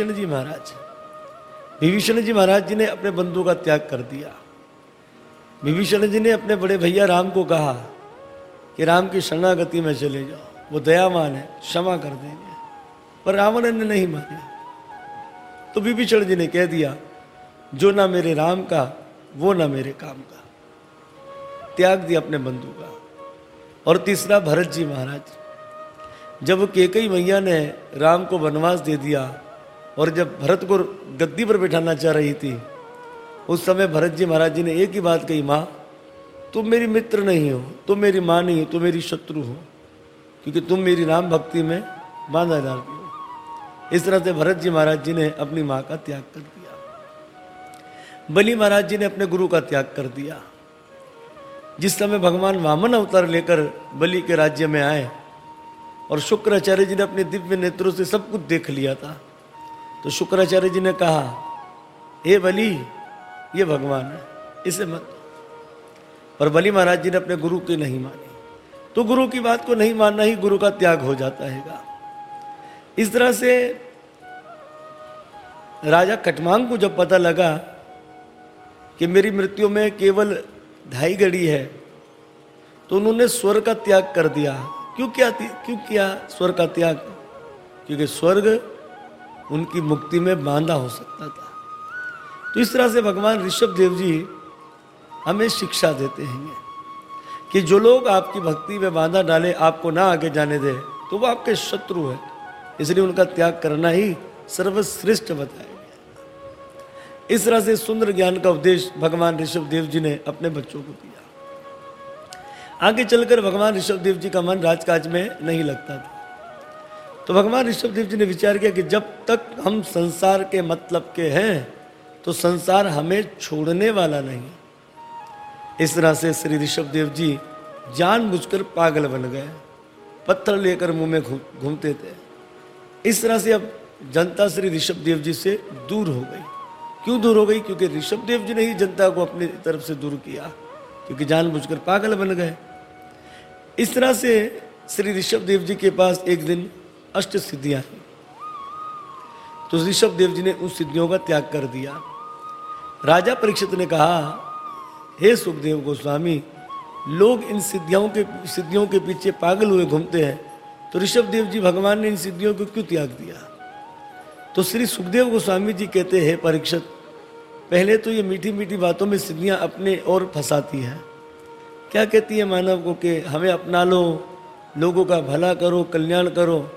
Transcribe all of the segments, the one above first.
विभीषण जी महाराज। विभीषण जी महाराज जी ने अपने बंधु का त्याग कर दिया। विभीषण जी ने अपने बड़े भैया राम को कहा कि राम की शरणागति में चले जाओ। वो दयावान है, क्षमा कर देंगे। पर रावण ने नहीं माने। तो विभीषण जी ने कह दिया, जो ना मेरे राम का, वो ना मेरे काम का। त्याग दिया अपने बंधु का। और तीसरा भरत जी महाराज, जब केकई मैया ने राम को वनवास दे दिया और जब भरत को गद्दी पर बैठाना चाह रही थी, उस समय भरत जी महाराज जी ने एक ही बात कही, माँ, तुम मेरी मित्र नहीं हो, तुम मेरी माँ नहीं हो, तुम मेरी शत्रु हो, क्योंकि तुम मेरी राम भक्ति में बांधा डालती हो। इस तरह से भरत जी महाराज जी ने अपनी माँ का त्याग कर दिया। बलि महाराज जी ने अपने गुरु का त्याग कर दिया। जिस समय भगवान वामन अवतार लेकर बलि के राज्य में आए, और शुक्राचार्य जी ने अपने दिव्य नेत्रों से सब कुछ देख लिया था तो शुक्राचार्य जी ने कहा, हे बलि, ये भगवान है, इसे मत पर बलि महाराज जी ने अपने गुरु की नहीं मानी। तो गुरु की बात को नहीं मानना ही गुरु का त्याग हो जाता है। इस तरह से राजा कटमांग को जब पता लगा कि मेरी मृत्यु में केवल ढाई घड़ी है तो उन्होंने स्वर का त्याग कर दिया। क्यों क्या क्यों किया स्वर का त्याग? क्योंकि स्वर्ग उनकी मुक्ति में बांधा हो सकता था। तो इस तरह से भगवान ऋषभ देव जी हमें शिक्षा देते हैं कि जो लोग आपकी भक्ति में बांधा डाले, आपको ना आगे जाने दे तो वो आपके शत्रु है। इसलिए उनका त्याग करना ही सर्वश्रेष्ठ बताया गया इस तरह से सुंदर ज्ञान का उपदेश भगवान ऋषभ देव जी ने अपने बच्चों को दिया। आगे चलकर भगवान ऋषभ देव जी का मन राजकाज में नहीं लगता था। तो भगवान ऋषभ देव जी ने विचार किया कि जब तक हम संसार के मतलब के हैं तो संसार हमें छोड़ने वाला नहीं। इस तरह से श्री ऋषभ देव जी जानबूझकर पागल बन गए, पत्थर लेकर मुँह में घूमते थे। इस तरह से अब जनता श्री ऋषभ देव जी से दूर हो गई। क्यों दूर हो गई? क्योंकि ऋषभ देव जी ने ही जनता को अपनी तरफ़ से दूर किया, क्योंकि जानबूझकर पागल बन गए। इस तरह से श्री ऋषभ देव जी के पास एक दिन अष्ट सिद्धियाँ आई तो ऋषभ देव जी ने उन सिद्धियों का त्याग कर दिया। राजा परीक्षित ने कहा, हे सुखदेव गोस्वामी, लोग इन सिद्धियों के सिद्धियों के पीछे पागल हुए घूमते हैं। तो ऋषभ देव जी भगवान ने इन सिद्धियों को क्यों त्याग दिया? तो श्री सुखदेव गोस्वामी जी कहते, हैं परीक्षित, पहले तो ये मीठी मीठी बातों में सिद्धियाँ अपने और फंसाती हैं। क्या कहती है मानव को कि हमें अपना लो, लोगों का भला करो, कल्याण करो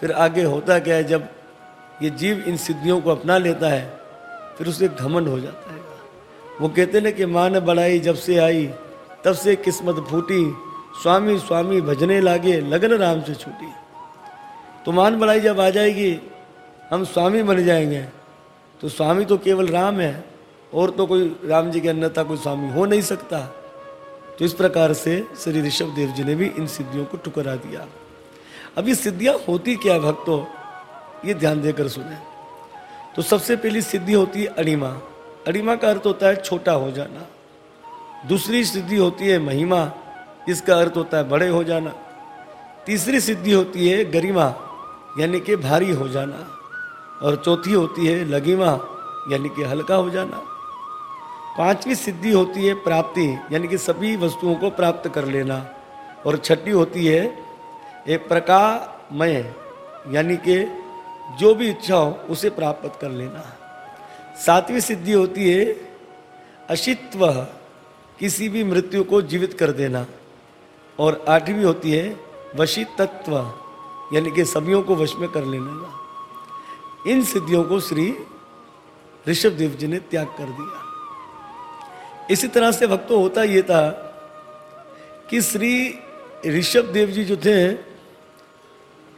फिर आगे होता क्या है, जब ये जीव इन सिद्धियों को अपना लेता है, फिर उसे घमंड हो जाता है। वो कहते ना कि माँ ने बढ़ाई जब से आई, तब से किस्मत फूटी, स्वामी स्वामी भजने लागे, लगन राम से छूटी। तो मान बढ़ाई जब आ जाएगी, हम स्वामी बन जाएँगे। तो स्वामी तो केवल राम है, और तो कोई राम जी के अन्यथा कोई स्वामी हो नहीं सकता। तो इस प्रकार से श्री ऋषभ देव जी ने भी इन सिद्धियों को ठुकरा दिया। ये सिद्धियाँ होती क्या भक्तों? ये ध्यान देकर सुने। तो सबसे पहली सिद्धि होती है अणिमा अणिमा का अर्थ होता है छोटा हो जाना। दूसरी सिद्धि होती है महिमा इसका अर्थ होता है बड़े हो जाना। तीसरी सिद्धि होती है गरिमा, यानी कि भारी हो जाना। और चौथी होती है लगिमा यानी कि हल्का हो जाना। पांचवी सिद्धि होती है प्राप्ति, यानी कि सभी वस्तुओं को प्राप्त कर लेना। और छठी होती है एक प्रकामय यानी कि जो भी इच्छा हो, उसे प्राप्त कर लेना। सातवीं सिद्धि होती है, अशित्व किसी भी मृत्यु को जीवित कर देना। और आठवीं होती है वशी तत्व यानी कि सभीों को वश में कर लेना। इन सिद्धियों को श्री ऋषभ देव जी ने त्याग कर दिया। इसी तरह से भक्तों, होता ये था कि श्री ऋषभ देव जी जो थे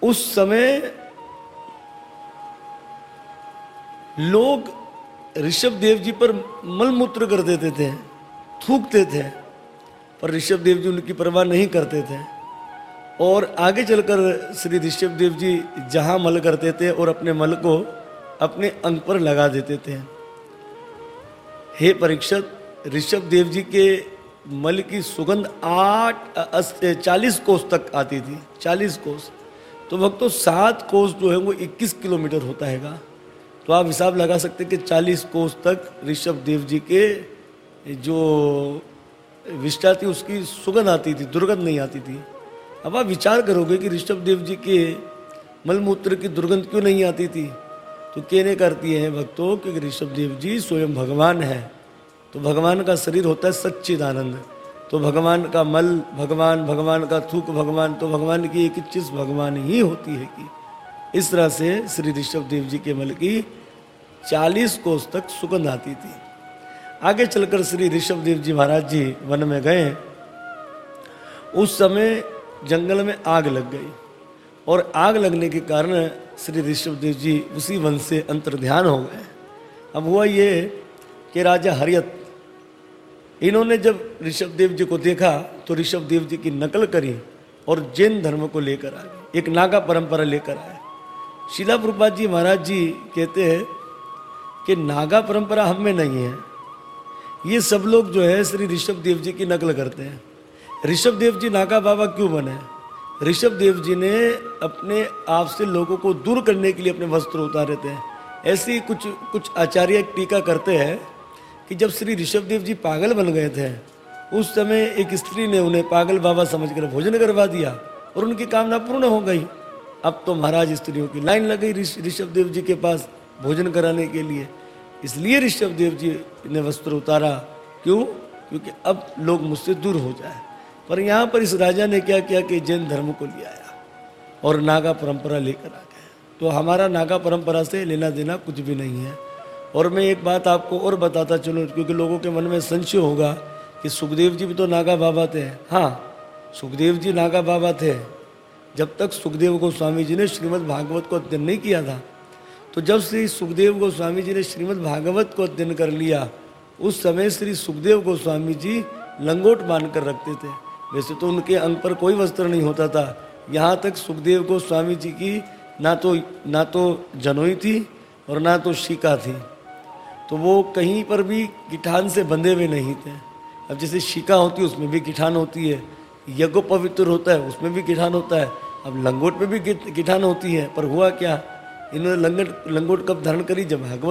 उस समय लोग ऋषभ देव जी पर मलमूत्र कर देते थे, थूकते थे, पर ऋषभ देव जी उनकी परवाह नहीं करते थे। और आगे चलकर श्री ऋषभ देव जी जहाँ मल करते थे और अपने मल को अपने अंग पर लगा देते थे। हे परीक्षक, ऋषभ देव जी के मल की सुगंध आठ चालीस कोस तक आती थी, चालीस कोस। तो वक्त तो सात कोस जो है वो इक्कीस किलोमीटर होता हैगा। तो आप हिसाब लगा सकते हैं कि 40 कोस तक ऋषभ देव जी के जो विष्टा थी, उसकी सुगंध आती थी, दुर्गंध नहीं आती थी। अब आप विचार करोगे कि ऋषभ देव जी के मलमूत्र की दुर्गंध क्यों नहीं आती थी? तो कहने करती है भक्तों कि ऋषभ देव जी स्वयं भगवान है। तो भगवान का शरीर होता है सच्चिदानंद। तो भगवान का मल, भगवान भगवान का थूक, भगवान तो भगवान की एक चीज़ भगवान ही होती है कि। इस तरह से श्री ऋषभ देव जी के मल की चालीस कोस तक सुगंध आती थी। आगे चलकर श्री ऋषभ देव जी महाराज जी वन में गए। उस समय जंगल में आग लग गई और आग लगने के कारण श्री ऋषभ देव जी उसी वन से अंतर्ध्यान हो गए। अब हुआ ये कि राजा हरियत इन्होंने जब ऋषभ देव जी को देखा तो ऋषभ देव जी की नकल करी और जैन धर्म को लेकर आ गए एक नागा परंपरा लेकर आए। शिला प्रपात जी महाराज जी कहते हैं कि नागा परंपरा हम में नहीं है। ये सब लोग जो है, श्री ऋषभ देव जी की नकल करते हैं। ऋषभ देव जी नागा बाबा क्यों बने? ऋषभ देव जी ने अपने आप से लोगों को दूर करने के लिए अपने वस्त्र उतारे थे। ऐसे कुछ कुछ आचार्य टीका करते हैं कि जब श्री ऋषभ देव जी पागल बन गए थे, उस समय एक स्त्री ने उन्हें पागल बाबा समझकर भोजन करवा दिया और उनकी कामना पूर्ण हो गई। अब तो महाराज स्त्रियों की लाइन लग गई ऋषभ देव जी के पास भोजन कराने के लिए। इसलिए ऋषभ देव जी ने वस्त्र उतारा। क्यों? क्योंकि अब लोग मुझसे दूर हो जाए। पर यहाँ पर इस राजा ने क्या किया कि जैन धर्म को ले आया और नागा परंपरा लेकर आ गया तो हमारा नागा परंपरा से लेना देना कुछ भी नहीं है। और मैं एक बात आपको और बताता चलूँ, क्योंकि लोगों के मन में संशय होगा कि सुखदेव जी भी तो नागा बाबा थे। हाँ सुखदेव जी नागा बाबा थे। जब तक सुखदेव गोस्वामी जी ने श्रीमद् भागवत को अध्ययन नहीं किया था तो जब श्री सुखदेव गोस्वामी जी ने श्रीमद् भागवत को अध्ययन कर लिया, उस समय श्री सुखदेव गोस्वामी जी लंगोट बाँध कर रखते थे। वैसे तो उनके अंग पर कोई वस्त्र नहीं होता था। यहाँ तक सुखदेव गोस्वामी जी की ना तो ना तो जनोई थी और ना तो शिका थी। तो वो कहीं पर भी किठान से बंधे हुए नहीं थे। अब जैसे शिका होती है, उसमें भी किठान होती है। यज्ञो पवित्र होता है, उसमें भी किठान होता है। अब लंगोट में भी किठान होती है, पर हुआ क्या? इन्होंने लंगट, लंगोट कब धारण करी? जब भागवत